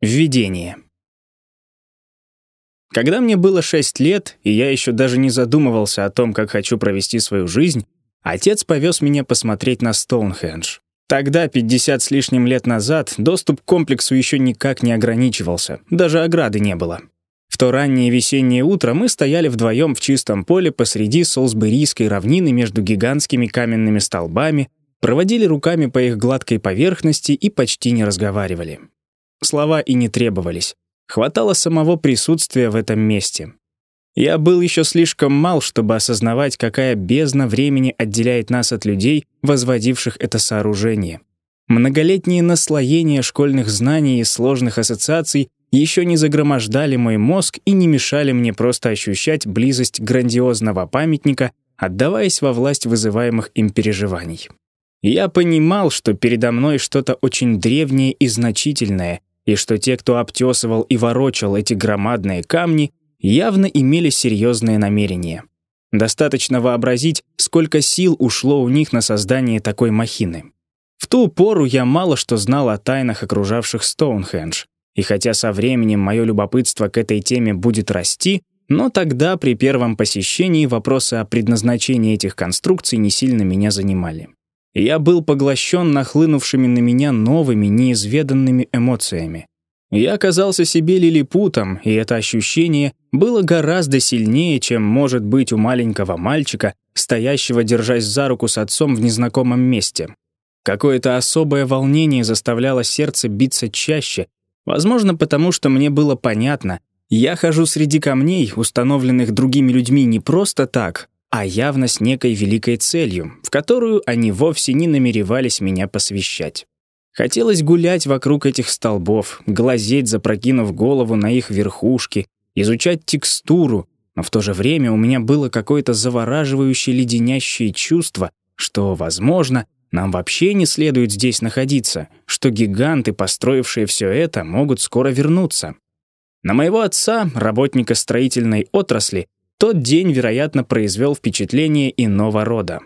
Введение. Когда мне было 6 лет, и я еще даже не задумывался о том, как хочу провести свою жизнь, отец повез меня посмотреть на Стоунхендж. Тогда, 50 с лишним лет назад, доступ к комплексу еще никак не ограничивался, даже ограды не было. В то раннее весеннее утро мы стояли вдвоем в чистом поле посреди Солсберийской равнины между гигантскими каменными столбами, проводили руками по их гладкой поверхности и почти не разговаривали. Слова и не требовались. Хватало самого присутствия в этом месте. Я был еще слишком мал, чтобы осознавать, какая бездна времени отделяет нас от людей, возводивших это сооружение. Многолетние наслоения школьных знаний и сложных ассоциаций еще не загромождали мой мозг и не мешали мне просто ощущать близость грандиозного памятника, отдаваясь во власть вызываемых им переживаний. Я понимал, что передо мной что-то очень древнее и значительное, и что те, кто обтесывал и ворочал эти громадные камни, явно имели серьезные намерения. Достаточно вообразить, сколько сил ушло у них на создание такой махины. В ту пору я мало что знал о тайнах, окружавших Стоунхендж, и хотя со временем мое любопытство к этой теме будет расти, но тогда при первом посещении вопросы о предназначении этих конструкций не сильно меня занимали. Я был поглощен нахлынувшими на меня новыми, неизведанными эмоциями. Я оказался себе лилипутом, и это ощущение было гораздо сильнее, чем может быть у маленького мальчика, стоящего, держась за руку с отцом в незнакомом месте. Какое-то особое волнение заставляло сердце биться чаще, возможно, потому что мне было понятно, я хожу среди камней, установленных другими людьми не просто так, а явно с некой великой целью, в которую они вовсе не намеревались меня посвящать. Хотелось гулять вокруг этих столбов, глазеть, запрокинув голову на их верхушки, изучать текстуру, но в то же время у меня было какое-то завораживающее леденящее чувство, что, возможно, нам вообще не следует здесь находиться, что гиганты, построившие все это, могут скоро вернуться. На моего отца, работника строительной отрасли, тот день, вероятно, произвел впечатление иного рода.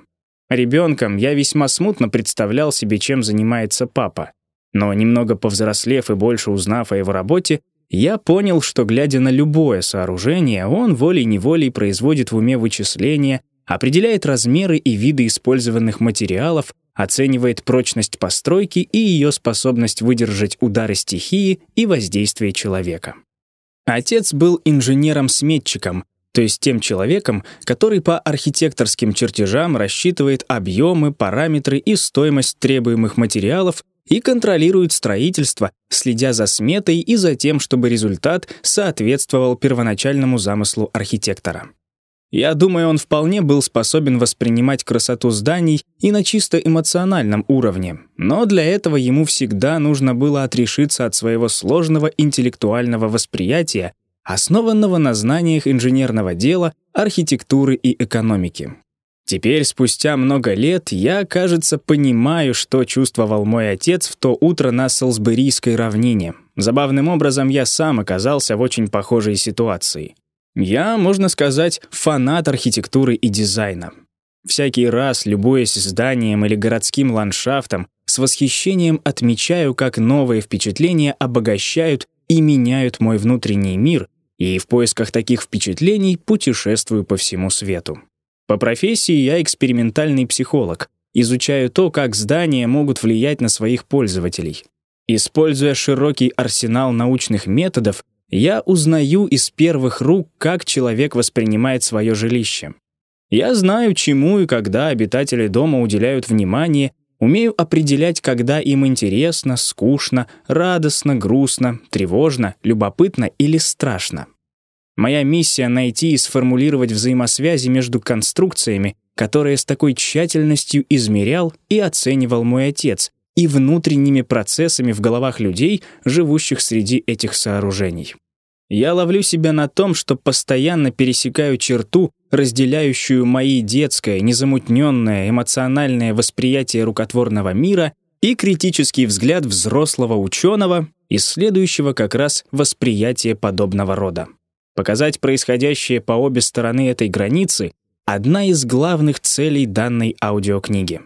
Ребенком я весьма смутно представлял себе, чем занимается папа. Но немного повзрослев и больше узнав о его работе, я понял, что, глядя на любое сооружение, он волей-неволей производит в уме вычисления, определяет размеры и виды использованных материалов, оценивает прочность постройки и ее способность выдержать удары стихии и воздействие человека. Отец был инженером-сметчиком, то есть тем человеком, который по архитекторским чертежам рассчитывает объемы, параметры и стоимость требуемых материалов и контролирует строительство, следя за сметой и за тем, чтобы результат соответствовал первоначальному замыслу архитектора. Я думаю, он вполне был способен воспринимать красоту зданий и на чисто эмоциональном уровне, но для этого ему всегда нужно было отрешиться от своего сложного интеллектуального восприятия основанного на знаниях инженерного дела, архитектуры и экономики. Теперь, спустя много лет, я, кажется, понимаю, что чувствовал мой отец в то утро на Солсберийской равнине. Забавным образом, я сам оказался в очень похожей ситуации. Я, можно сказать, фанат архитектуры и дизайна. Всякий раз, любуясь зданием или городским ландшафтом, с восхищением отмечаю, как новые впечатления обогащают и меняют мой внутренний мир, и в поисках таких впечатлений путешествую по всему свету. По профессии я экспериментальный психолог, изучаю то, как здания могут влиять на своих пользователей. Используя широкий арсенал научных методов, я узнаю из первых рук, как человек воспринимает свое жилище. Я знаю, чему и когда обитатели дома уделяют внимание Умею определять, когда им интересно, скучно, радостно, грустно, тревожно, любопытно или страшно. Моя миссия — найти и сформулировать взаимосвязи между конструкциями, которые с такой тщательностью измерял и оценивал мой отец, и внутренними процессами в головах людей, живущих среди этих сооружений. Я ловлю себя на том, что постоянно пересекаю черту, разделяющую мои детское, незамутненное, эмоциональное восприятие рукотворного мира и критический взгляд взрослого ученого, исследующего как раз восприятие подобного рода. Показать происходящее по обе стороны этой границы — одна из главных целей данной аудиокниги.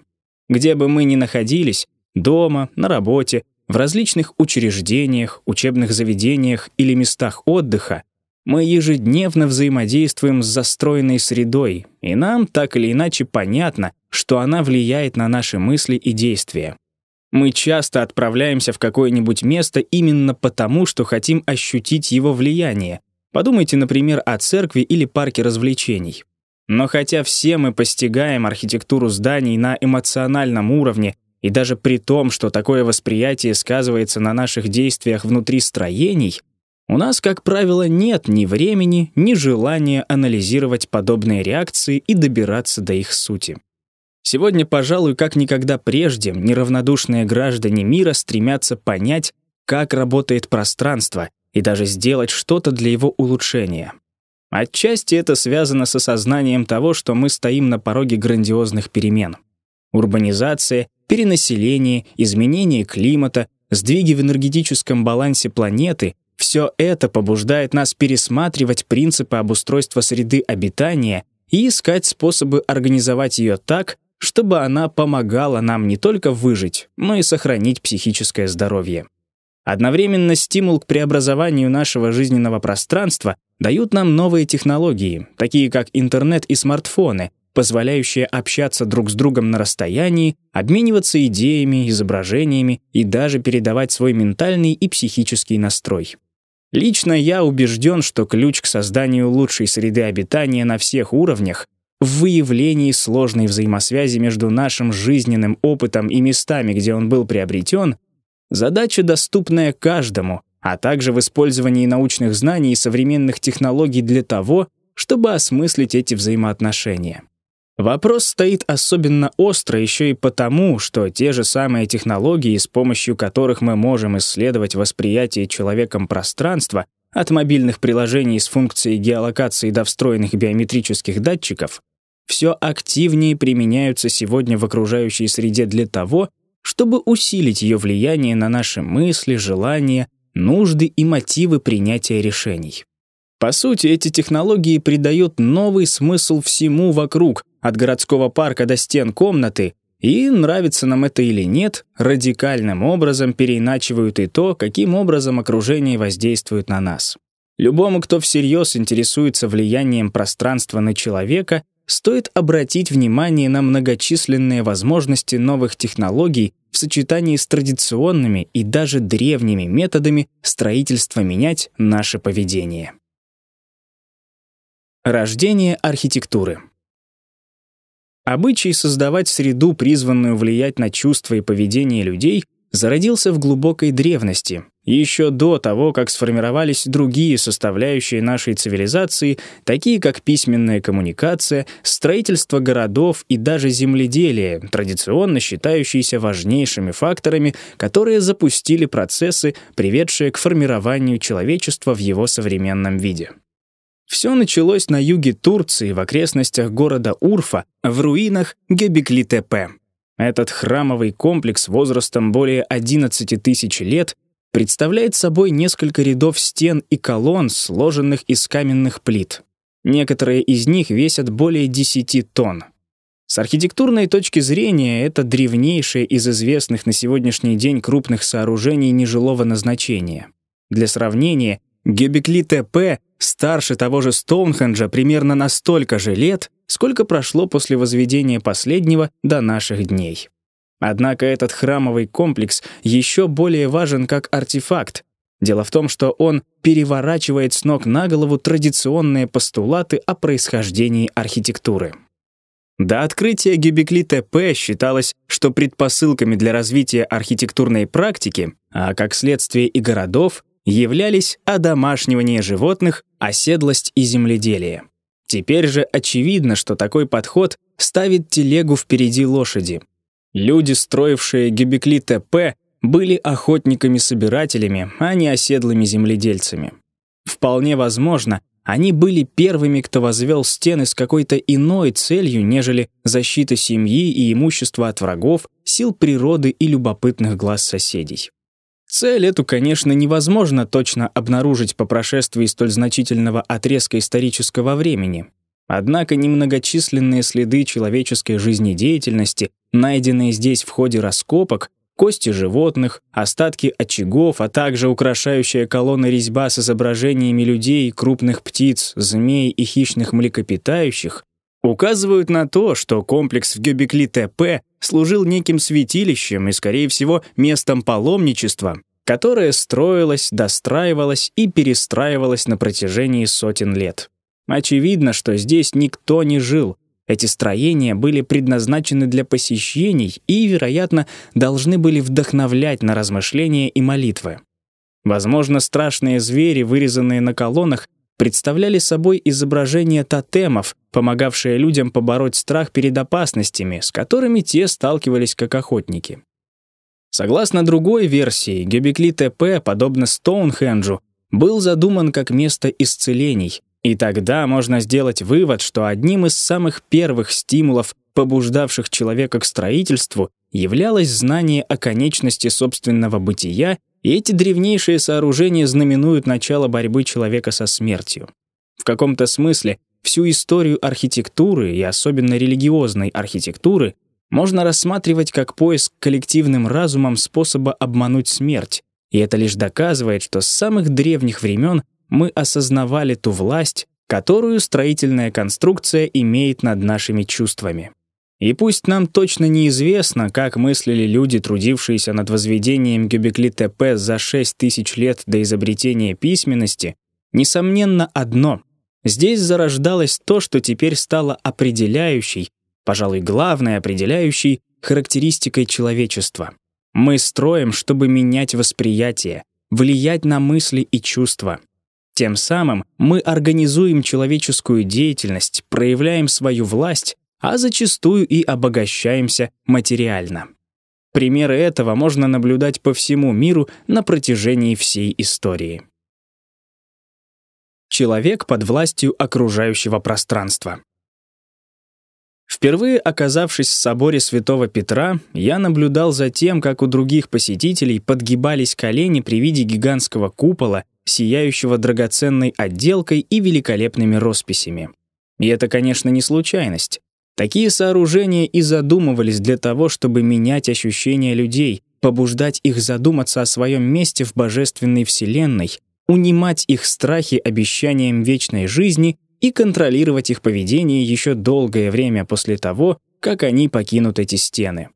Где бы мы ни находились — дома, на работе, в различных учреждениях, учебных заведениях или местах отдыха, мы ежедневно взаимодействуем с застроенной средой, и нам так или иначе понятно, что она влияет на наши мысли и действия. Мы часто отправляемся в какое-нибудь место именно потому, что хотим ощутить его влияние. Подумайте, например, о церкви или парке развлечений. Но хотя все мы постигаем архитектуру зданий на эмоциональном уровне, и даже при том, что такое восприятие сказывается на наших действиях внутри строений — у нас, как правило, нет ни времени, ни желания анализировать подобные реакции и добираться до их сути. Сегодня, пожалуй, как никогда прежде, неравнодушные граждане мира стремятся понять, как работает пространство и даже сделать что-то для его улучшения. Отчасти это связано с осознанием того, что мы стоим на пороге грандиозных перемен. Урбанизация, перенаселение, изменение климата, сдвиги в энергетическом балансе планеты все это побуждает нас пересматривать принципы обустройства среды обитания и искать способы организовать ее так, чтобы она помогала нам не только выжить, но и сохранить психическое здоровье. Одновременно стимул к преобразованию нашего жизненного пространства дают нам новые технологии, такие как интернет и смартфоны, позволяющие общаться друг с другом на расстоянии, обмениваться идеями, изображениями и даже передавать свой ментальный и психический настрой. Лично я убежден, что ключ к созданию лучшей среды обитания на всех уровнях в выявлении сложной взаимосвязи между нашим жизненным опытом и местами, где он был приобретен, задача, доступная каждому, а также в использовании научных знаний и современных технологий для того, чтобы осмыслить эти взаимоотношения. Вопрос стоит особенно остро еще и потому, что те же самые технологии, с помощью которых мы можем исследовать восприятие человеком пространства, от мобильных приложений с функцией геолокации до встроенных биометрических датчиков, все активнее применяются сегодня в окружающей среде для того, чтобы усилить ее влияние на наши мысли, желания, нужды и мотивы принятия решений. По сути, эти технологии придают новый смысл всему вокруг, от городского парка до стен комнаты, и, нравится нам это или нет, радикальным образом переиначивают и то, каким образом окружение воздействует на нас. Любому, кто всерьез интересуется влиянием пространства на человека, стоит обратить внимание на многочисленные возможности новых технологий в сочетании с традиционными и даже древними методами строительства менять наше поведение. Рождение архитектуры. Обычай создавать среду, призванную влиять на чувства и поведение людей, зародился в глубокой древности, еще до того, как сформировались другие составляющие нашей цивилизации, такие как письменная коммуникация, строительство городов и даже земледелие, традиционно считающиеся важнейшими факторами, которые запустили процессы, приведшие к формированию человечества в его современном виде. Все началось на юге Турции, в окрестностях города Урфа, в руинах Гебекли-Тепе. Этот храмовый комплекс возрастом более 11 тысяч лет представляет собой несколько рядов стен и колонн, сложенных из каменных плит. Некоторые из них весят более 10 тонн. С архитектурной точки зрения это древнейшее из известных на сегодняшний день крупных сооружений нежилого назначения. Для сравнения, Гебекли-ТП старше того же Стоунхенджа примерно на столько же лет, сколько прошло после возведения последнего до наших дней. Однако этот храмовый комплекс еще более важен как артефакт. Дело в том, что он переворачивает с ног на голову традиционные постулаты о происхождении архитектуры. До открытия Гюбекли ТП считалось, что предпосылками для развития архитектурной практики, а как следствие и городов, являлись одомашнивание животных, оседлость и земледелие. Теперь же очевидно, что такой подход ставит телегу впереди лошади. Люди, строившие Гюбекли ТП, были охотниками-собирателями, а не оседлыми земледельцами. Вполне возможно, они были первыми, кто возвел стены с какой-то иной целью, нежели защита семьи и имущества от врагов, сил природы и любопытных глаз соседей. Цель эту, конечно, невозможно точно обнаружить по прошествии столь значительного отрезка исторического времени. Однако немногочисленные следы человеческой жизнедеятельности, найденные здесь в ходе раскопок, кости животных, остатки очагов, а также украшающая колонны резьба с изображениями людей, крупных птиц, змей и хищных млекопитающих указывают на то, что комплекс в Гёбекли-ТП служил неким святилищем и, скорее всего, местом паломничества, которое строилось, достраивалось и перестраивалось на протяжении сотен лет. Очевидно, что здесь никто не жил. Эти строения были предназначены для посещений и, вероятно, должны были вдохновлять на размышления и молитвы. Возможно, страшные звери, вырезанные на колоннах, представляли собой изображение тотемов, помогавшие людям побороть страх перед опасностями, с которыми те сталкивались как охотники. Согласно другой версии, Гебекли ТП, подобно Стоунхенджу, был задуман как место исцелений, и тогда можно сделать вывод, что одним из самых первых стимулов, побуждавших человека к строительству, являлось знание о конечности собственного бытия и эти древнейшие сооружения знаменуют начало борьбы человека со смертью. В каком-то смысле всю историю архитектуры и особенно религиозной архитектуры можно рассматривать как поиск коллективным разумом способа обмануть смерть, и это лишь доказывает, что с самых древних времен мы осознавали ту власть, которую строительная конструкция имеет над нашими чувствами. И пусть нам точно неизвестно, как мыслили люди, трудившиеся над возведением Гюбекли-ТП за 6 тысяч лет до изобретения письменности, несомненно одно — здесь зарождалось то, что теперь стало определяющей, пожалуй, главной определяющей характеристикой человечества. Мы строим, чтобы менять восприятие, влиять на мысли и чувства. Тем самым мы организуем человеческую деятельность, проявляем свою власть а зачастую и обогащаемся материально. Примеры этого можно наблюдать по всему миру на протяжении всей истории. Человек под властью окружающего пространства. Впервые оказавшись в соборе Святого Петра, я наблюдал за тем, как у других посетителей подгибались колени при виде гигантского купола, сияющего драгоценной отделкой и великолепными росписями. И это, конечно, не случайность. Такие сооружения и задумывались для того, чтобы менять ощущения людей, побуждать их задуматься о своем месте в божественной вселенной, унимать их страхи обещанием вечной жизни и контролировать их поведение еще долгое время после того, как они покинут эти стены.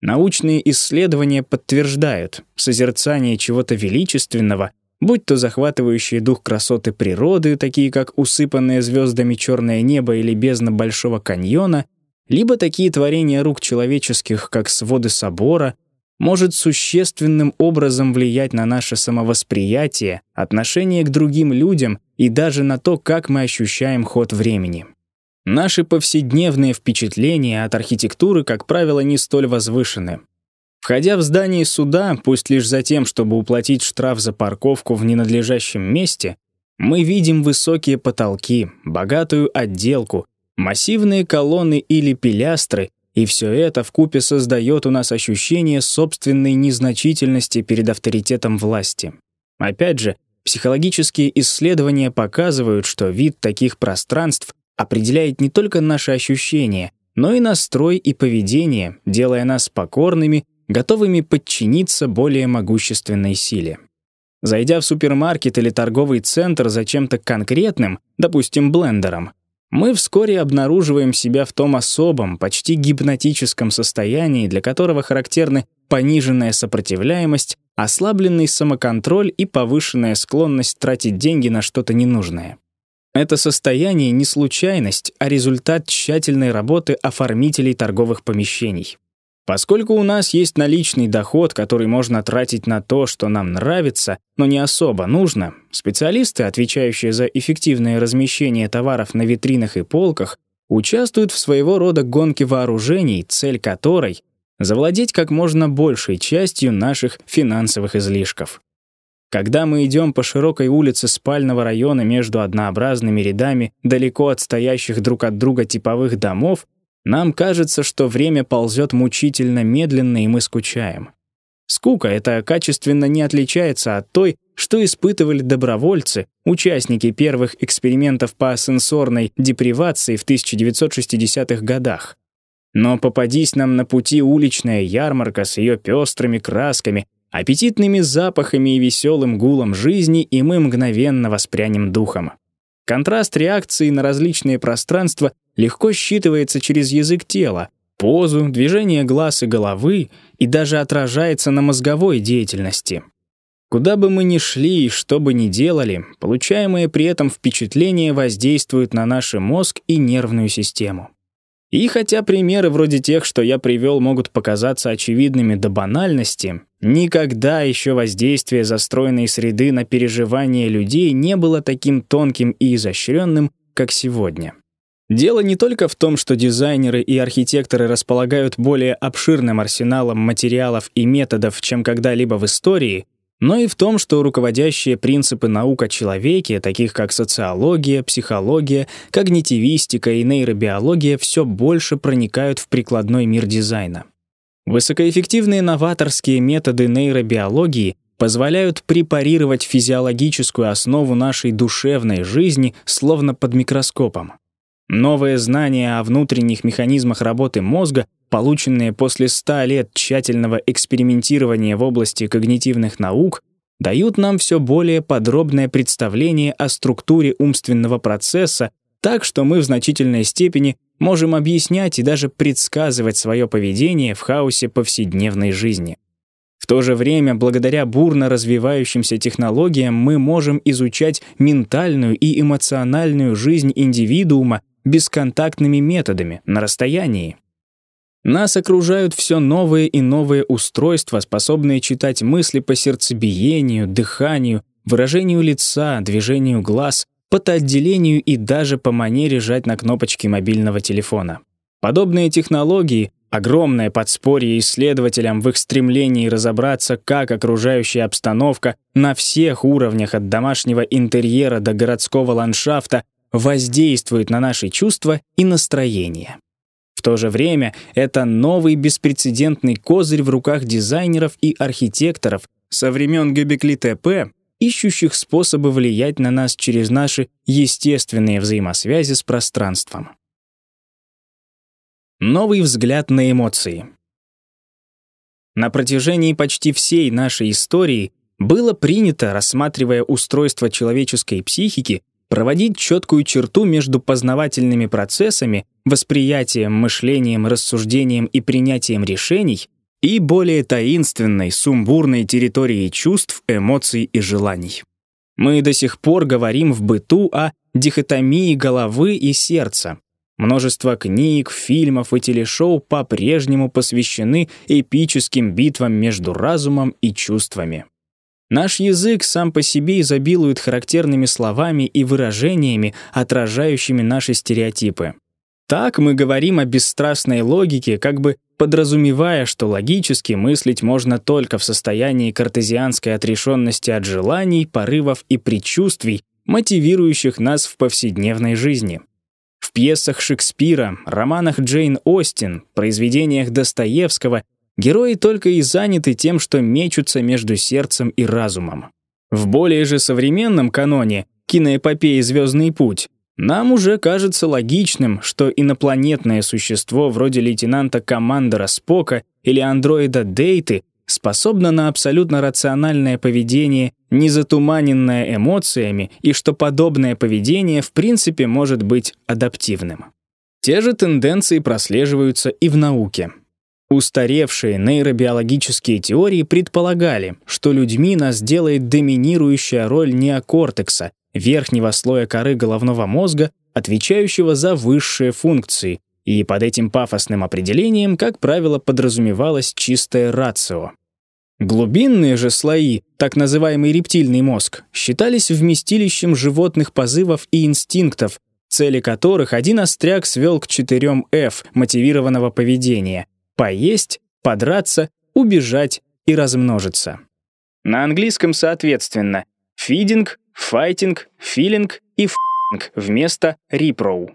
Научные исследования подтверждают, созерцание чего-то величественного будь то захватывающие дух красоты природы, такие как усыпанное звездами черное небо или бездна Большого каньона, либо такие творения рук человеческих, как своды собора, может существенным образом влиять на наше самовосприятие, отношение к другим людям и даже на то, как мы ощущаем ход времени. Наши повседневные впечатления от архитектуры, как правило, не столь возвышены. Входя в здание суда, пусть лишь за тем, чтобы уплатить штраф за парковку в ненадлежащем месте, мы видим высокие потолки, богатую отделку, массивные колонны или пилястры, и все это вкупе создает у нас ощущение собственной незначительности перед авторитетом власти. Опять же, психологические исследования показывают, что вид таких пространств определяет не только наши ощущения, но и настрой и поведение, делая нас покорными готовыми подчиниться более могущественной силе. Зайдя в супермаркет или торговый центр за чем-то конкретным, допустим, блендером, мы вскоре обнаруживаем себя в том особом, почти гипнотическом состоянии, для которого характерны пониженная сопротивляемость, ослабленный самоконтроль и повышенная склонность тратить деньги на что-то ненужное. Это состояние не случайность, а результат тщательной работы оформителей торговых помещений. Поскольку у нас есть наличный доход, который можно тратить на то, что нам нравится, но не особо нужно, специалисты, отвечающие за эффективное размещение товаров на витринах и полках, участвуют в своего рода гонке вооружений, цель которой — завладеть как можно большей частью наших финансовых излишков. Когда мы идем по широкой улице спального района между однообразными рядами далеко отстоящих друг от друга типовых домов, нам кажется, что время ползет мучительно медленно, и мы скучаем. Скука это качественно не отличается от той, что испытывали добровольцы, участники первых экспериментов по сенсорной депривации в 1960-х годах. Но попадись нам на пути уличная ярмарка с ее пестрыми красками, аппетитными запахами и веселым гулом жизни, и мы мгновенно воспрянем духом. Контраст реакции на различные пространства легко считывается через язык тела, позу, движение глаз и головы и даже отражается на мозговой деятельности. Куда бы мы ни шли и что бы ни делали, получаемые при этом впечатления воздействуют на наш мозг и нервную систему. И хотя примеры вроде тех, что я привел, могут показаться очевидными до банальности, никогда еще воздействие застроенной среды на переживания людей не было таким тонким и изощренным, как сегодня. Дело не только в том, что дизайнеры и архитекторы располагают более обширным арсеналом материалов и методов, чем когда-либо в истории, но и в том, что руководящие принципы наук о человеке, таких как социология, психология, когнитивистика и нейробиология, все больше проникают в прикладной мир дизайна. Высокоэффективные новаторские методы нейробиологии позволяют препарировать физиологическую основу нашей душевной жизни словно под микроскопом. Новые знания о внутренних механизмах работы мозга полученные после ста лет тщательного экспериментирования в области когнитивных наук, дают нам все более подробное представление о структуре умственного процесса, так что мы в значительной степени можем объяснять и даже предсказывать свое поведение в хаосе повседневной жизни. В то же время, благодаря бурно развивающимся технологиям, мы можем изучать ментальную и эмоциональную жизнь индивидуума бесконтактными методами на расстоянии. Нас окружают все новые и новые устройства, способные читать мысли по сердцебиению, дыханию, выражению лица, движению глаз, потоотделению и даже по манере жать на кнопочки мобильного телефона. Подобные технологии — огромное подспорье исследователям в их стремлении разобраться, как окружающая обстановка на всех уровнях от домашнего интерьера до городского ландшафта воздействует на наши чувства и настроение. В то же время это новый беспрецедентный козырь в руках дизайнеров и архитекторов со времен Göbekli Tepe, ищущих способы влиять на нас через наши естественные взаимосвязи с пространством. Новый взгляд на эмоции. На протяжении почти всей нашей истории было принято, рассматривая устройство человеческой психики, проводить четкую черту между познавательными процессами, восприятием, мышлением, рассуждением и принятием решений и более таинственной, сумбурной территорией чувств, эмоций и желаний. Мы до сих пор говорим в быту о дихотомии головы и сердца. Множество книг, фильмов и телешоу по-прежнему посвящены эпическим битвам между разумом и чувствами. Наш язык сам по себе изобилует характерными словами и выражениями, отражающими наши стереотипы. Так мы говорим о бесстрастной логике, как бы подразумевая, что логически мыслить можно только в состоянии картезианской отрешенности от желаний, порывов и предчувствий, мотивирующих нас в повседневной жизни. В пьесах Шекспира, романах Джейн Остин, произведениях Достоевского Герои только и заняты тем, что мечутся между сердцем и разумом. В более же современном каноне киноэпопеи «Звездный путь» нам уже кажется логичным, что инопланетное существо вроде лейтенанта-командора Спока или андроида Дейты способно на абсолютно рациональное поведение, не затуманенное эмоциями, и что подобное поведение в принципе может быть адаптивным. Те же тенденции прослеживаются и в науке. Устаревшие нейробиологические теории предполагали, что людьми нас делает доминирующая роль неокортекса, верхнего слоя коры головного мозга, отвечающего за высшие функции, и под этим пафосным определением, как правило, подразумевалось чистое рацио. Глубинные же слои, так называемый рептильный мозг, считались вместилищем животных позывов и инстинктов, цели которых один остряк свел к четырем F мотивированного поведения поесть, подраться, убежать и размножиться. На английском, соответственно, фидинг, файтинг, филинг и финг вместо репроу.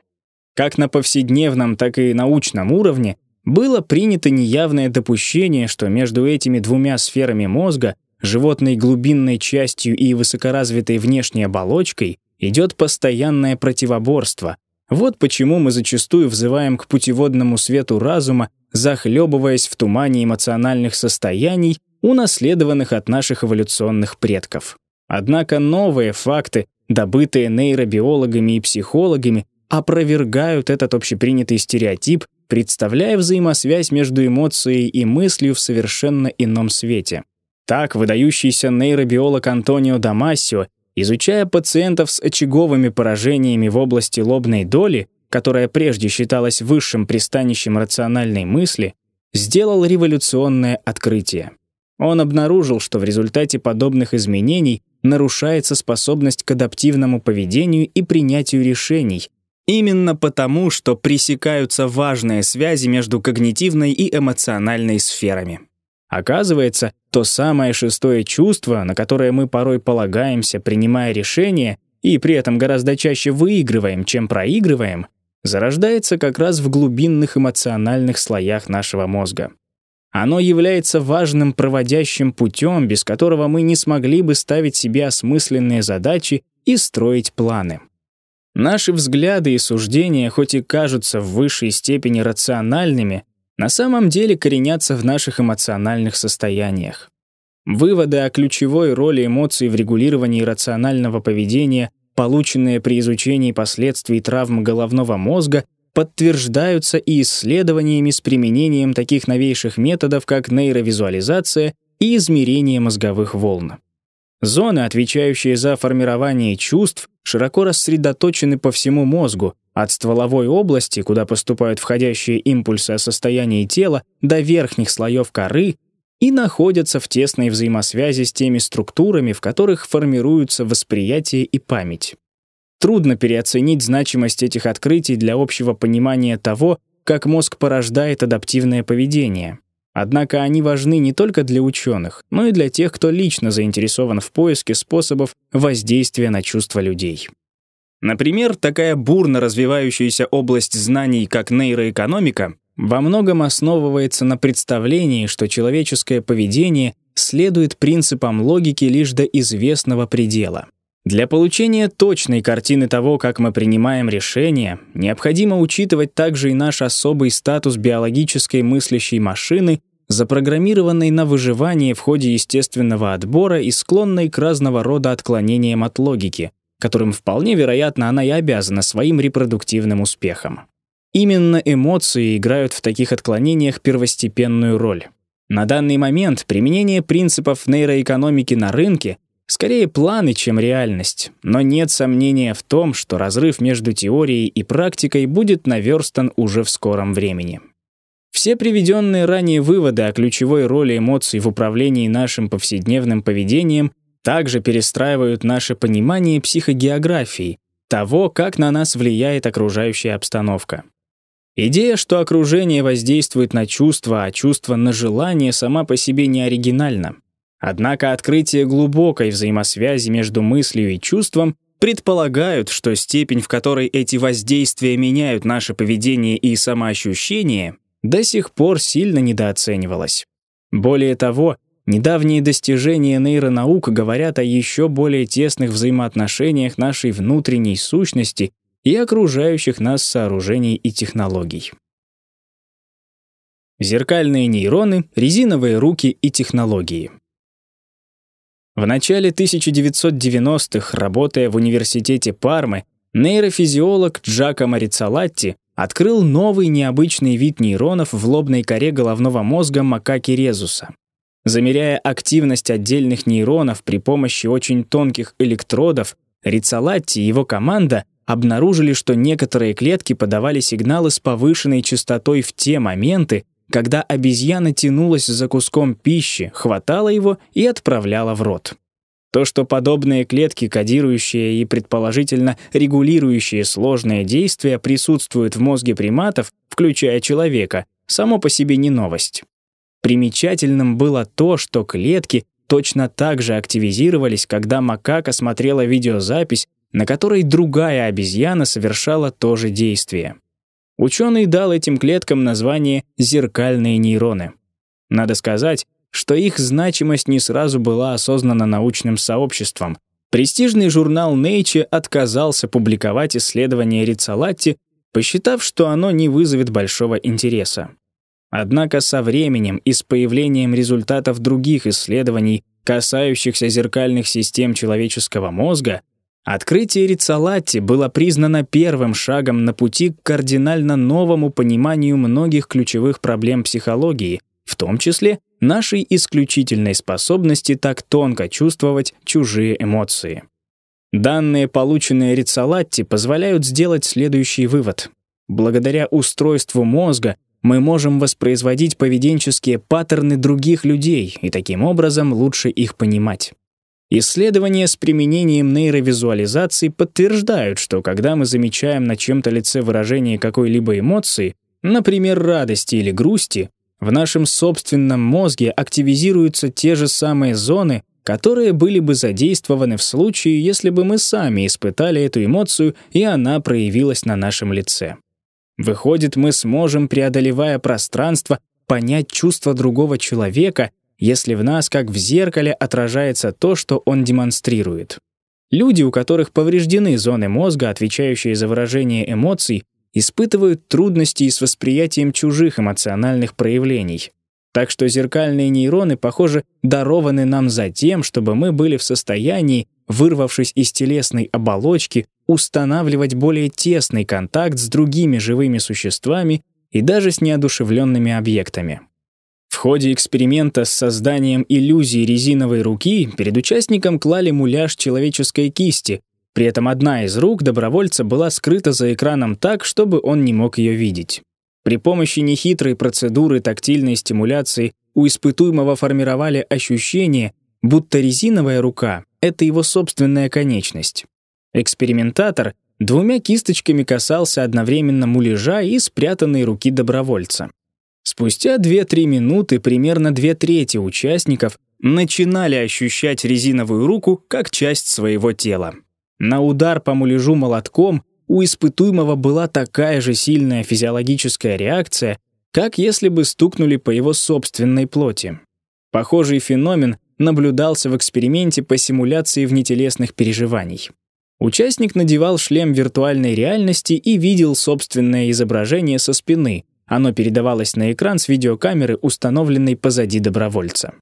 Как на повседневном, так и научном уровне было принято неявное допущение, что между этими двумя сферами мозга, животной глубинной частью и высокоразвитой внешней оболочкой, идет постоянное противоборство, Вот почему мы зачастую взываем к путеводному свету разума, захлебываясь в тумане эмоциональных состояний, унаследованных от наших эволюционных предков. Однако новые факты, добытые нейробиологами и психологами, опровергают этот общепринятый стереотип, представляя взаимосвязь между эмоцией и мыслью в совершенно ином свете. Так, выдающийся нейробиолог Антонио Дамасио, изучая пациентов с очаговыми поражениями в области лобной доли, которая прежде считалась высшим пристанищем рациональной мысли, сделал революционное открытие. Он обнаружил, что в результате подобных изменений нарушается способность к адаптивному поведению и принятию решений, именно потому, что пресекаются важные связи между когнитивной и эмоциональной сферами. Оказывается, то самое шестое чувство, на которое мы порой полагаемся, принимая решения, и при этом гораздо чаще выигрываем, чем проигрываем, зарождается как раз в глубинных эмоциональных слоях нашего мозга. Оно является важным проводящим путем, без которого мы не смогли бы ставить себе осмысленные задачи и строить планы. Наши взгляды и суждения, хоть и кажутся в высшей степени рациональными, на самом деле коренятся в наших эмоциональных состояниях. Выводы о ключевой роли эмоций в регулировании рационального поведения, полученные при изучении последствий травм головного мозга, подтверждаются и исследованиями с применением таких новейших методов, как нейровизуализация и измерение мозговых волн. Зоны, отвечающие за формирование чувств, широко рассредоточены по всему мозгу, от стволовой области, куда поступают входящие импульсы о состоянии тела, до верхних слоев коры и находятся в тесной взаимосвязи с теми структурами, в которых формируются восприятие и память. Трудно переоценить значимость этих открытий для общего понимания того, как мозг порождает адаптивное поведение. Однако они важны не только для ученых, но и для тех, кто лично заинтересован в поиске способов воздействия на чувства людей. Например, такая бурно развивающаяся область знаний, как нейроэкономика, во многом основывается на представлении, что человеческое поведение следует принципам логики лишь до известного предела. Для получения точной картины того, как мы принимаем решения, необходимо учитывать также и наш особый статус биологической мыслящей машины, запрограммированной на выживание в ходе естественного отбора и склонной к разного рода отклонениям от логики, которым вполне вероятно она и обязана своим репродуктивным успехом. Именно эмоции играют в таких отклонениях первостепенную роль. На данный момент применение принципов нейроэкономики на рынке скорее планы, чем реальность, но нет сомнения в том, что разрыв между теорией и практикой будет наверстан уже в скором времени. Все приведенные ранее выводы о ключевой роли эмоций в управлении нашим повседневным поведением также перестраивают наше понимание психогеографии, того, как на нас влияет окружающая обстановка. Идея, что окружение воздействует на чувства, а чувство на желание, сама по себе не оригинальна. Однако открытие глубокой взаимосвязи между мыслью и чувством предполагают, что степень, в которой эти воздействия меняют наше поведение и самоощущение, до сих пор сильно недооценивалась. Более того, Недавние достижения нейронаук говорят о еще более тесных взаимоотношениях нашей внутренней сущности и окружающих нас сооружений и технологий. Зеркальные нейроны, резиновые руки и технологии. В начале 1990-х, работая в университете Пармы, нейрофизиолог Джакомо Рицалатти открыл новый необычный вид нейронов в лобной коре головного мозга макаки резуса. Замеряя активность отдельных нейронов при помощи очень тонких электродов, Рицалатти и его команда обнаружили, что некоторые клетки подавали сигналы с повышенной частотой в те моменты, когда обезьяна тянулась за куском пищи, хватала его и отправляла в рот. То, что подобные клетки, кодирующие и предположительно регулирующие сложные действия, присутствуют в мозге приматов, включая человека, само по себе не новость. Примечательным было то, что клетки точно так же активизировались, когда макака смотрела видеозапись, на которой другая обезьяна совершала то же действие. Ученый дал этим клеткам название «зеркальные нейроны». Надо сказать, что их значимость не сразу была осознана научным сообществом, Престижный журнал Nature отказался публиковать исследование Рицалатти, посчитав, что оно не вызовет большого интереса. Однако со временем и с появлением результатов других исследований, касающихся зеркальных систем человеческого мозга, открытие Рицалатти было признано первым шагом на пути к кардинально новому пониманию многих ключевых проблем психологии, в том числе нашей исключительной способности так тонко чувствовать чужие эмоции. Данные, полученные Рицалатти, позволяют сделать следующий вывод. Благодаря устройству мозга мы можем воспроизводить поведенческие паттерны других людей и таким образом лучше их понимать. Исследования с применением нейровизуализации подтверждают, что когда мы замечаем на чем-то лице выражение какой-либо эмоции, например, радости или грусти, в нашем собственном мозге активизируются те же самые зоны, которые были бы задействованы в случае, если бы мы сами испытали эту эмоцию и она проявилась на нашем лице. Выходит, мы сможем, преодолевая пространство, понять чувства другого человека, если в нас, как в зеркале, отражается то, что он демонстрирует. Люди, у которых повреждены зоны мозга, отвечающие за выражение эмоций, испытывают трудности с восприятием чужих эмоциональных проявлений. Так что зеркальные нейроны, похоже, дарованы нам за тем, чтобы мы были в состоянии, вырвавшись из телесной оболочки, устанавливать более тесный контакт с другими живыми существами и даже с неодушевленными объектами. В ходе эксперимента с созданием иллюзии резиновой руки перед участником клали муляж человеческой кисти, при этом одна из рук добровольца была скрыта за экраном так, чтобы он не мог ее видеть. При помощи нехитрой процедуры тактильной стимуляции у испытуемого формировали ощущение, будто резиновая рука — это его собственная конечность. Экспериментатор двумя кисточками касался одновременно муляжа и спрятанной руки добровольца. Спустя 2-3 минуты примерно две трети участников начинали ощущать резиновую руку как часть своего тела. На удар по муляжу молотком у испытуемого была такая же сильная физиологическая реакция, как если бы стукнули по его собственной плоти. Похожий феномен наблюдался в эксперименте по симуляции внетелесных переживаний. Участник надевал шлем виртуальной реальности и видел собственное изображение со спины. Оно передавалось на экран с видеокамеры, установленной позади добровольца.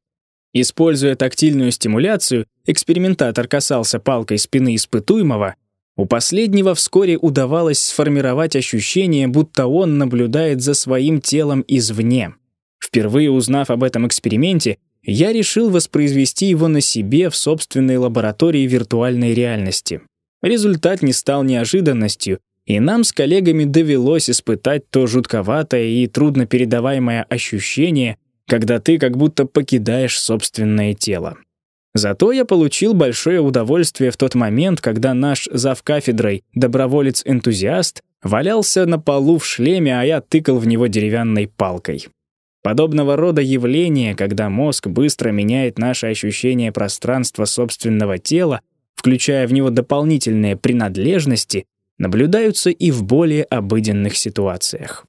Используя тактильную стимуляцию, экспериментатор касался палкой спины испытуемого. У последнего вскоре удавалось сформировать ощущение, будто он наблюдает за своим телом извне. Впервые узнав об этом эксперименте, я решил воспроизвести его на себе в собственной лаборатории виртуальной реальности. Результат не стал неожиданностью, и нам с коллегами довелось испытать то жутковатое и труднопередаваемое ощущение, когда ты как будто покидаешь собственное тело. Зато я получил большое удовольствие в тот момент, когда наш завкафедрой доброволец-энтузиаст валялся на полу в шлеме, а я тыкал в него деревянной палкой. Подобного рода явления, когда мозг быстро меняет наше ощущение пространства собственного тела, включая в него дополнительные принадлежности, наблюдаются и в более обыденных ситуациях.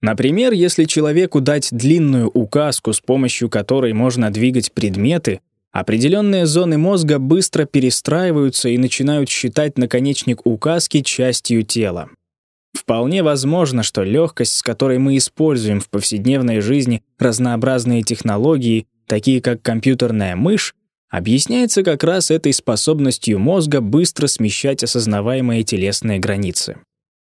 Например, если человеку дать длинную указку, с помощью которой можно двигать предметы, определенные зоны мозга быстро перестраиваются и начинают считать наконечник указки частью тела. Вполне возможно, что легкость, с которой мы используем в повседневной жизни разнообразные технологии, такие как компьютерная мышь, объясняется как раз этой способностью мозга быстро смещать осознаваемые телесные границы.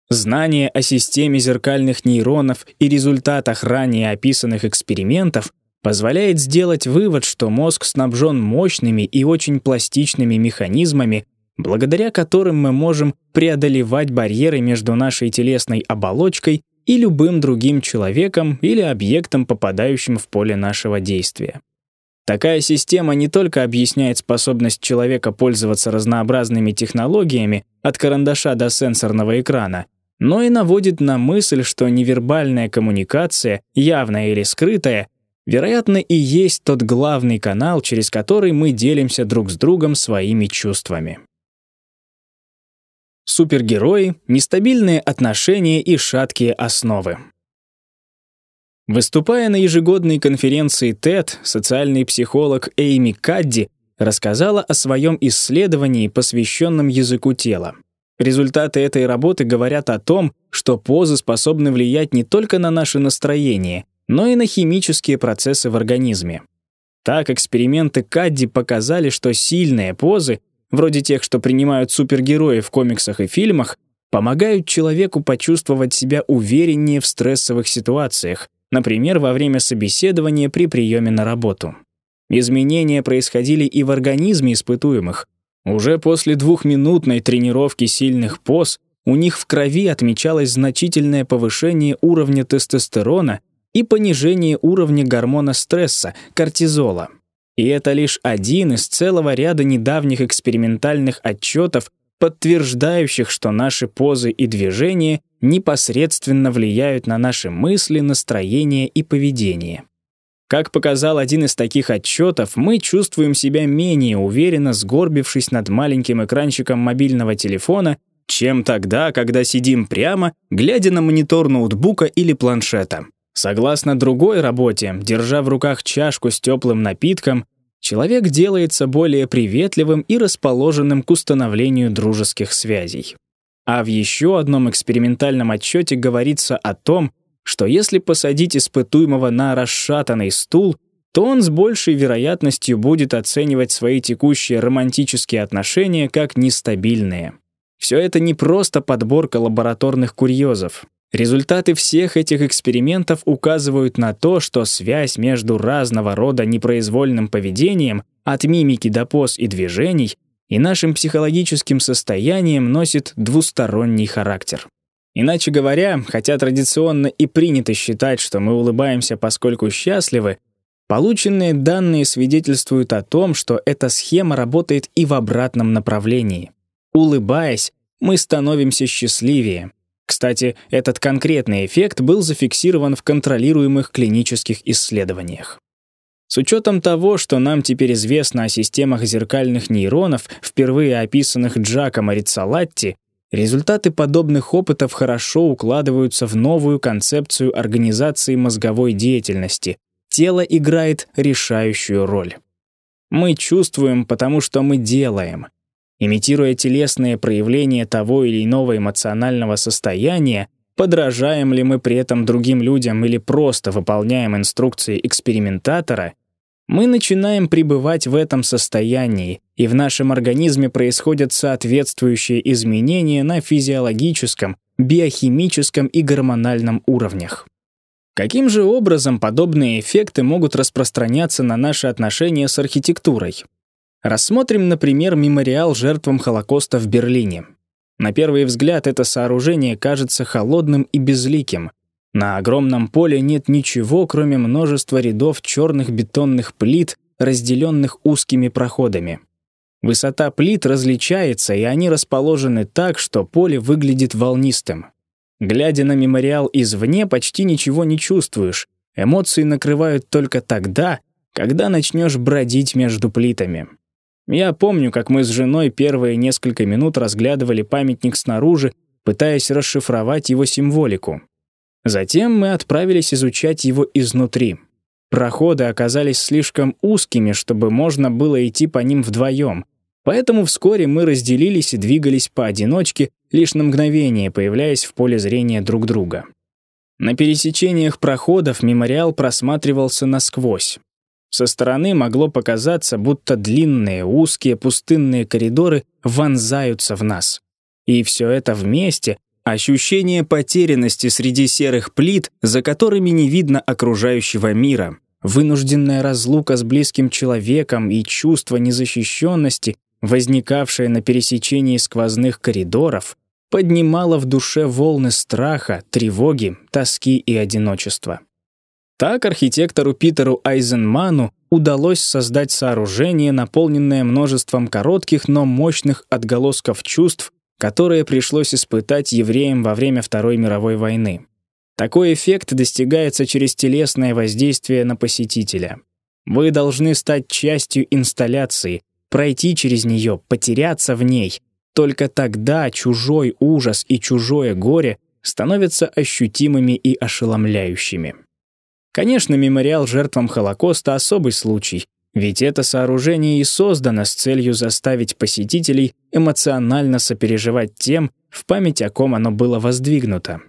Знание о системе зеркальных нейронов и результатах ранее описанных экспериментов позволяет сделать вывод, что мозг снабжен мощными и очень пластичными механизмами, благодаря которым мы можем преодолевать барьеры между нашей телесной оболочкой и любым другим человеком или объектом, попадающим в поле нашего действия. Такая система не только объясняет способность человека пользоваться разнообразными технологиями от карандаша до сенсорного экрана, но и наводит на мысль, что невербальная коммуникация, явная или скрытая, вероятно, и есть тот главный канал, через который мы делимся друг с другом своими чувствами. Супергерои, нестабильные отношения и шаткие основы. Выступая на ежегодной конференции TED, социальный психолог Эйми Кадди рассказала о своем исследовании, посвященном языку тела. Результаты этой работы говорят о том, что позы способны влиять не только на наше настроение, но и на химические процессы в организме. Так, эксперименты Кадди показали, что сильные позы, вроде тех, что принимают супергерои в комиксах и фильмах, помогают человеку почувствовать себя увереннее в стрессовых ситуациях, например, во время собеседования при приеме на работу. Изменения происходили и в организме испытуемых. Уже после двухминутной тренировки сильных поз у них в крови отмечалось значительное повышение уровня тестостерона и понижение уровня гормона стресса, кортизола. И это лишь один из целого ряда недавних экспериментальных отчетов, подтверждающих, что наши позы и движения непосредственно влияют на наши мысли, настроение и поведение. Как показал один из таких отчетов, мы чувствуем себя менее уверенно, сгорбившись над маленьким экранчиком мобильного телефона, чем тогда, когда сидим прямо, глядя на монитор ноутбука или планшета. Согласно другой работе, держа в руках чашку с теплым напитком, человек делается более приветливым и расположенным к установлению дружеских связей. А в еще одном экспериментальном отчете говорится о том, что если посадить испытуемого на расшатанный стул, то он с большей вероятностью будет оценивать свои текущие романтические отношения как нестабильные. Все это не просто подборка лабораторных курьезов. Результаты всех этих экспериментов указывают на то, что связь между разного рода непроизвольным поведением, от мимики до поз и движений, и нашим психологическим состоянием носит двусторонний характер. Иначе говоря, хотя традиционно и принято считать, что мы улыбаемся, поскольку счастливы, полученные данные свидетельствуют о том, что эта схема работает и в обратном направлении. Улыбаясь, мы становимся счастливее. Кстати, этот конкретный эффект был зафиксирован в контролируемых клинических исследованиях. С учетом того, что нам теперь известно о системах зеркальных нейронов, впервые описанных Джаком Арицалатти, Результаты подобных опытов хорошо укладываются в новую концепцию организации мозговой деятельности. Тело играет решающую роль. Мы чувствуем, потому что мы делаем. Имитируя телесные проявления того или иного эмоционального состояния, подражаем ли мы при этом другим людям или просто выполняем инструкции экспериментатора, мы начинаем пребывать в этом состоянии, и в нашем организме происходят соответствующие изменения на физиологическом, биохимическом и гормональном уровнях. Каким же образом подобные эффекты могут распространяться на наши отношения с архитектурой? Рассмотрим, например, мемориал жертвам Холокоста в Берлине. На первый взгляд это сооружение кажется холодным и безликим. На огромном поле нет ничего, кроме множества рядов черных бетонных плит, разделенных узкими проходами. Высота плит различается, и они расположены так, что поле выглядит волнистым. Глядя на мемориал извне, почти ничего не чувствуешь. Эмоции накрывают только тогда, когда начнешь бродить между плитами. Я помню, как мы с женой первые несколько минут разглядывали памятник снаружи, пытаясь расшифровать его символику. Затем мы отправились изучать его изнутри. Проходы оказались слишком узкими, чтобы можно было идти по ним вдвоем, Поэтому вскоре мы разделились и двигались поодиночке, лишь на мгновение появляясь в поле зрения друг друга. На пересечениях проходов мемориал просматривался насквозь. Со стороны могло показаться, будто длинные, узкие пустынные коридоры вонзаются в нас. И все это вместе — ощущение потерянности среди серых плит, за которыми не видно окружающего мира, вынужденная разлука с близким человеком и чувство незащищенности возникавшее на пересечении сквозных коридоров, поднимало в душе волны страха, тревоги, тоски и одиночества. Так архитектору Питеру Айзенману удалось создать сооружение, наполненное множеством коротких, но мощных отголосков чувств, которые пришлось испытать евреям во время Второй мировой войны. Такой эффект достигается через телесное воздействие на посетителя. Вы должны стать частью инсталляции, пройти через нее, потеряться в ней. Только тогда чужой ужас и чужое горе становятся ощутимыми и ошеломляющими. Конечно, мемориал жертвам Холокоста — особый случай. Ведь это сооружение и создано с целью заставить посетителей эмоционально сопереживать тем, в память о ком оно было воздвигнуто.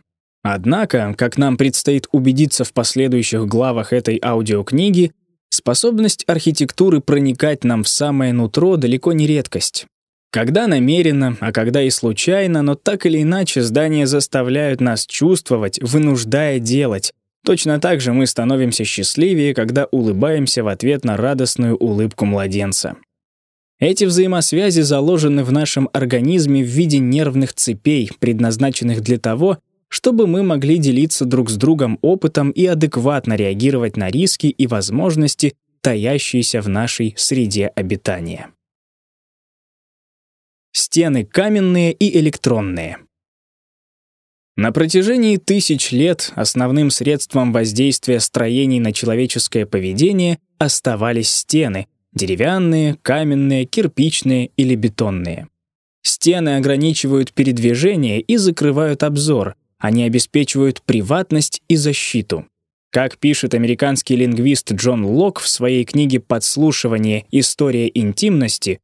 Однако, как нам предстоит убедиться в последующих главах этой аудиокниги, способность архитектуры проникать нам в самое нутро далеко не редкость. Когда намеренно, а когда и случайно, но так или иначе здания заставляют нас чувствовать, вынуждая делать. Точно так же мы становимся счастливее, когда улыбаемся в ответ на радостную улыбку младенца. Эти взаимосвязи заложены в нашем организме в виде нервных цепей, предназначенных для того, чтобы мы могли делиться друг с другом опытом и адекватно реагировать на риски и возможности, таящиеся в нашей среде обитания. Стены каменные и электронные. На протяжении тысяч лет основным средством воздействия строений на человеческое поведение оставались стены — деревянные, каменные, кирпичные или бетонные. Стены ограничивают передвижение и закрывают обзор, они обеспечивают приватность и защиту. Как пишет американский лингвист Джон Лок в своей книге «Подслушивание. История интимности»,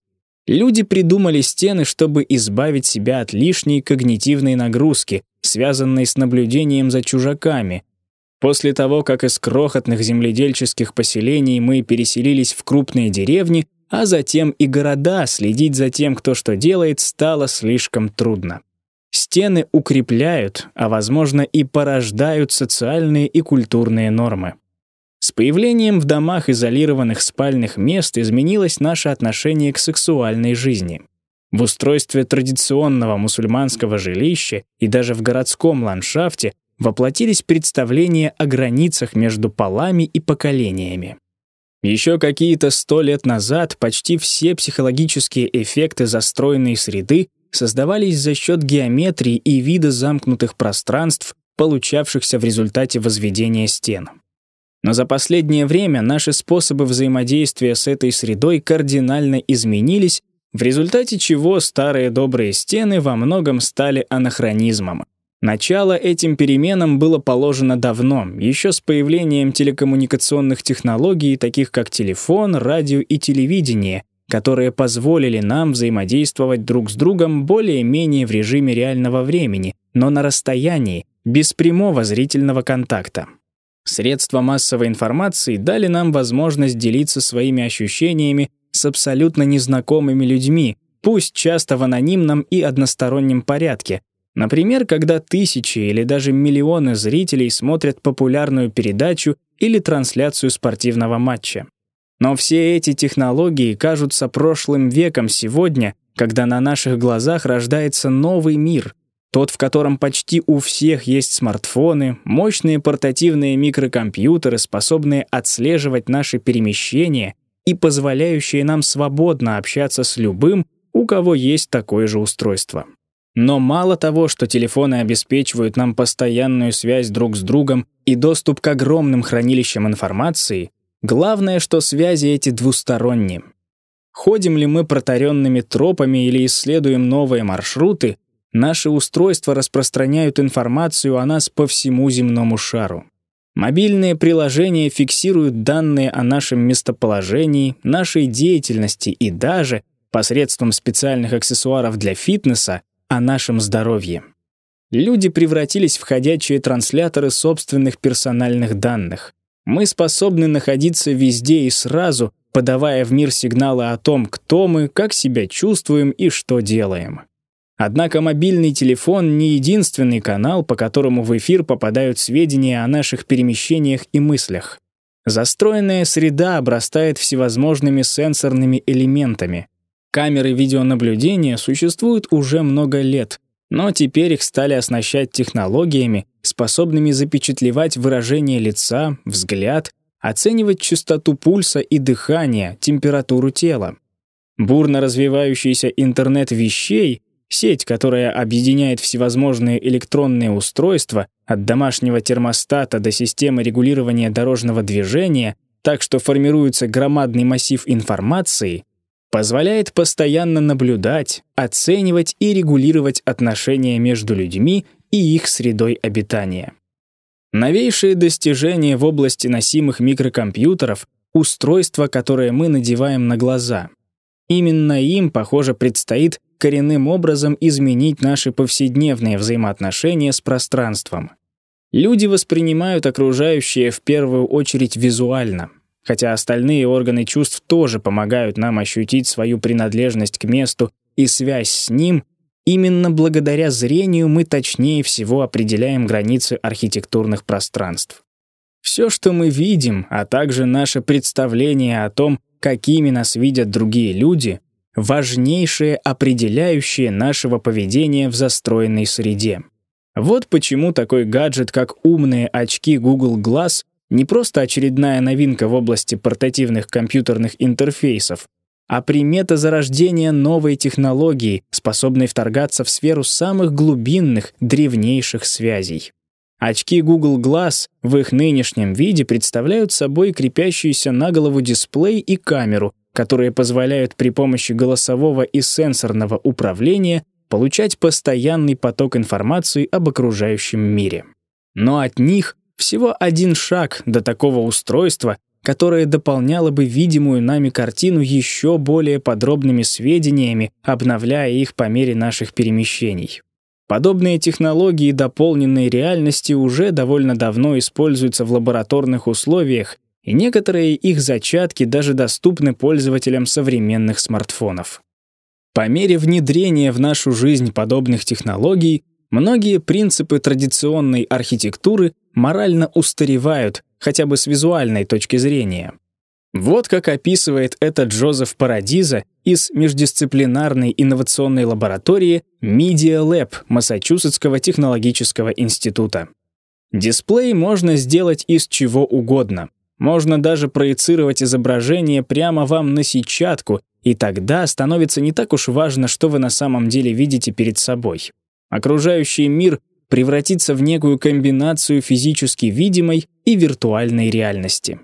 Люди придумали стены, чтобы избавить себя от лишней когнитивной нагрузки, связанной с наблюдением за чужаками. После того, как из крохотных земледельческих поселений мы переселились в крупные деревни, а затем и города, следить за тем, кто что делает, стало слишком трудно. Стены укрепляют, а, возможно, и порождают социальные и культурные нормы. С появлением в домах изолированных спальных мест изменилось наше отношение к сексуальной жизни. В устройстве традиционного мусульманского жилища и даже в городском ландшафте воплотились представления о границах между полами и поколениями. Еще какие-то сто лет назад почти все психологические эффекты застроенной среды создавались за счет геометрии и вида замкнутых пространств, получавшихся в результате возведения стен. Но за последнее время наши способы взаимодействия с этой средой кардинально изменились, в результате чего старые добрые стены во многом стали анахронизмом. Начало этим переменам было положено давно, еще с появлением телекоммуникационных технологий, таких как телефон, радио и телевидение, которые позволили нам взаимодействовать друг с другом более-менее в режиме реального времени, но на расстоянии, без прямого зрительного контакта. Средства массовой информации дали нам возможность делиться своими ощущениями с абсолютно незнакомыми людьми, пусть часто в анонимном и одностороннем порядке. Например, когда тысячи или даже миллионы зрителей смотрят популярную передачу или трансляцию спортивного матча. Но все эти технологии кажутся прошлым веком сегодня, когда на наших глазах рождается новый мир, тот, в котором почти у всех есть смартфоны, мощные портативные микрокомпьютеры, способные отслеживать наши перемещения и позволяющие нам свободно общаться с любым, у кого есть такое же устройство. Но мало того, что телефоны обеспечивают нам постоянную связь друг с другом и доступ к огромным хранилищам информации, главное, что связи эти двусторонние. Ходим ли мы протаренными тропами или исследуем новые маршруты, Наши устройства распространяют информацию о нас по всему земному шару. Мобильные приложения фиксируют данные о нашем местоположении, нашей деятельности и даже, посредством специальных аксессуаров для фитнеса, о нашем здоровье. Люди превратились в ходячие трансляторы собственных персональных данных. Мы способны находиться везде и сразу, подавая в мир сигналы о том, кто мы, как себя чувствуем и что делаем. Однако мобильный телефон не единственный канал, по которому в эфир попадают сведения о наших перемещениях и мыслях. Застроенная среда обрастает всевозможными сенсорными элементами. Камеры видеонаблюдения существуют уже много лет, но теперь их стали оснащать технологиями, способными запечатлевать выражение лица, взгляд, оценивать частоту пульса и дыхания, температуру тела. Бурно развивающийся интернет вещей Сеть, которая объединяет всевозможные электронные устройства, от домашнего термостата до системы регулирования дорожного движения, так что формируется громадный массив информации, позволяет постоянно наблюдать, оценивать и регулировать отношения между людьми и их средой обитания. Новейшие достижения в области носимых микрокомпьютеров устройства, которые мы надеваем на глаза. Именно им, похоже, предстоит коренным образом изменить наши повседневные взаимоотношения с пространством. Люди воспринимают окружающее в первую очередь визуально, хотя остальные органы чувств тоже помогают нам ощутить свою принадлежность к месту и связь с ним, именно благодаря зрению мы точнее всего определяем границы архитектурных пространств. Все, что мы видим, а также наше представление о том, какими нас видят другие люди, важнейшие определяющие нашего поведения в застроенной среде. Вот почему такой гаджет, как умные очки Google Glass, не просто очередная новинка в области портативных компьютерных интерфейсов, а примета зарождения новой технологии, способной вторгаться в сферу самых глубинных, древнейших связей. Очки Google Glass в их нынешнем виде представляют собой крепящийся на голову дисплей и камеру, которые позволяют при помощи голосового и сенсорного управления получать постоянный поток информации об окружающем мире. Но от них всего один шаг до такого устройства, которое дополняло бы видимую нами картину еще более подробными сведениями, обновляя их по мере наших перемещений. Подобные технологии дополненной реальности уже довольно давно используются в лабораторных условиях, и некоторые их зачатки даже доступны пользователям современных смартфонов. По мере внедрения в нашу жизнь подобных технологий, многие принципы традиционной архитектуры морально устаревают, хотя бы с визуальной точки зрения. Вот как описывает это Джозеф Парадиза из междисциплинарной инновационной лаборатории Media Lab Массачусетского технологического института. Дисплей можно сделать из чего угодно. Можно даже проецировать изображение прямо вам на сетчатку и тогда становится не так уж важно, что вы на самом деле видите перед собой. Окружающий мир превратится в некую комбинацию физически видимой и виртуальной реальности.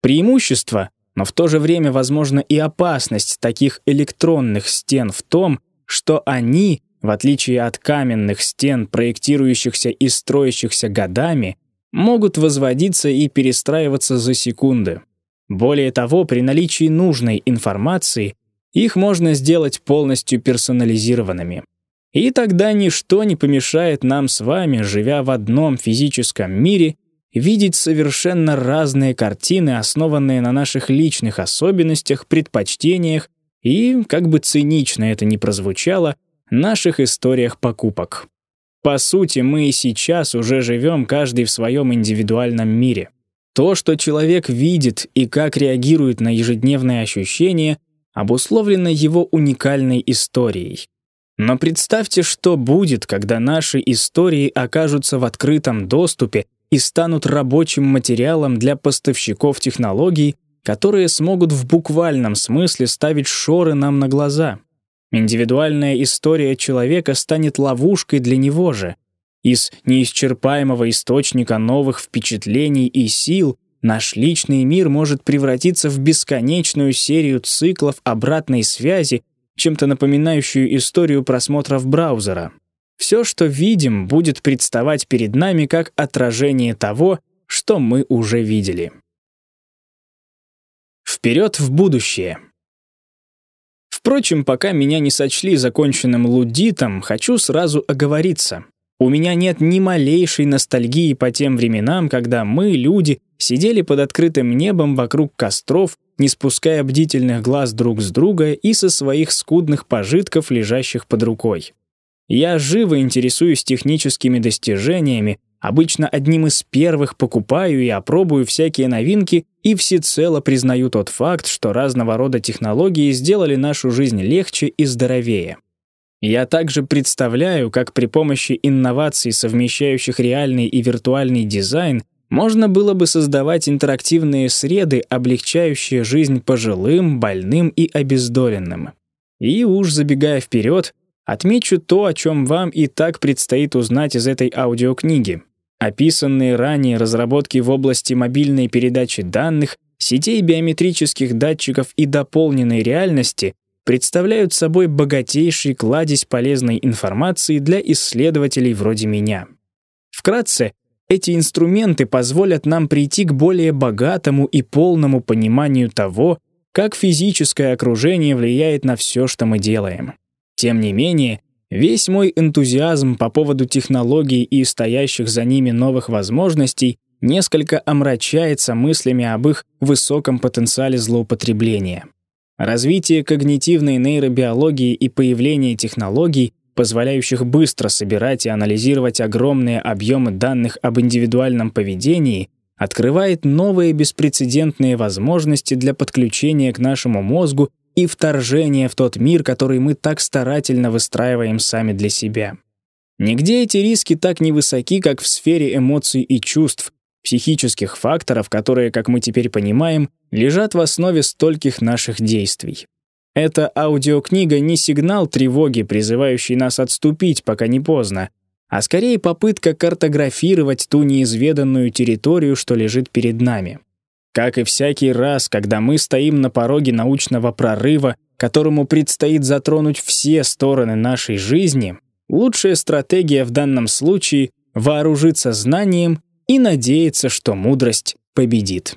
Преимущество, но в то же время, возможно, и опасность таких электронных стен в том, что они, в отличие от каменных стен, проектирующихся и строящихся годами, могут возводиться и перестраиваться за секунды. Более того, при наличии нужной информации их можно сделать полностью персонализированными. И тогда ничто не помешает нам с вами, живя в одном физическом мире, видеть совершенно разные картины, основанные на наших личных особенностях, предпочтениях и, как бы цинично это ни прозвучало, наших историях покупок. По сути, мы и сейчас уже живем каждый в своем индивидуальном мире — то, что человек видит и как реагирует на ежедневные ощущения, обусловлено его уникальной историей. Но представьте, что будет, когда наши истории окажутся в открытом доступе и станут рабочим материалом для поставщиков технологий, которые смогут в буквальном смысле ставить шоры нам на глаза. Индивидуальная история человека станет ловушкой для него же, из неисчерпаемого источника новых впечатлений и сил наш личный мир может превратиться в бесконечную серию циклов обратной связи, чем-то напоминающую историю просмотров браузера. Все, что видим, будет представать перед нами как отражение того, что мы уже видели. Вперед в будущее. Впрочем, пока меня не сочли законченным лудитом, хочу сразу оговориться. У меня нет ни малейшей ностальгии по тем временам, когда мы, люди, сидели под открытым небом вокруг костров, не спуская бдительных глаз друг с друга и со своих скудных пожитков, лежащих под рукой. Я живо интересуюсь техническими достижениями, обычно одним из первых покупаю и опробую всякие новинки и всецело признаю тот факт, что разного рода технологии сделали нашу жизнь легче и здоровее. Я также представляю, как при помощи инноваций, совмещающих реальный и виртуальный дизайн, можно было бы создавать интерактивные среды, облегчающие жизнь пожилым, больным и обездоленным. И уж забегая вперед, отмечу то, о чем вам и так предстоит узнать из этой аудиокниги. Описанные ранее разработки в области мобильной передачи данных, сетей биометрических датчиков и дополненной реальности представляют собой богатейший кладезь полезной информации для исследователей вроде меня. Вкратце, эти инструменты позволят нам прийти к более богатому и полному пониманию того, как физическое окружение влияет на все, что мы делаем. Тем не менее, весь мой энтузиазм по поводу технологий и стоящих за ними новых возможностей несколько омрачается мыслями об их высоком потенциале злоупотребления. Развитие когнитивной нейробиологии и появление технологий, позволяющих быстро собирать и анализировать огромные объемы данных об индивидуальном поведении, открывает новые беспрецедентные возможности для подключения к нашему мозгу и вторжения в тот мир, который мы так старательно выстраиваем сами для себя. Нигде эти риски так не высоки, как в сфере эмоций и чувств, психических факторов, которые, как мы теперь понимаем, лежат в основе стольких наших действий. Эта аудиокнига не сигнал тревоги, призывающий нас отступить, пока не поздно, а скорее попытка картографировать ту неизведанную территорию, что лежит перед нами. Как и всякий раз, когда мы стоим на пороге научного прорыва, которому предстоит затронуть все стороны нашей жизни, лучшая стратегия в данном случае — вооружиться знанием и надеяться, что мудрость победит.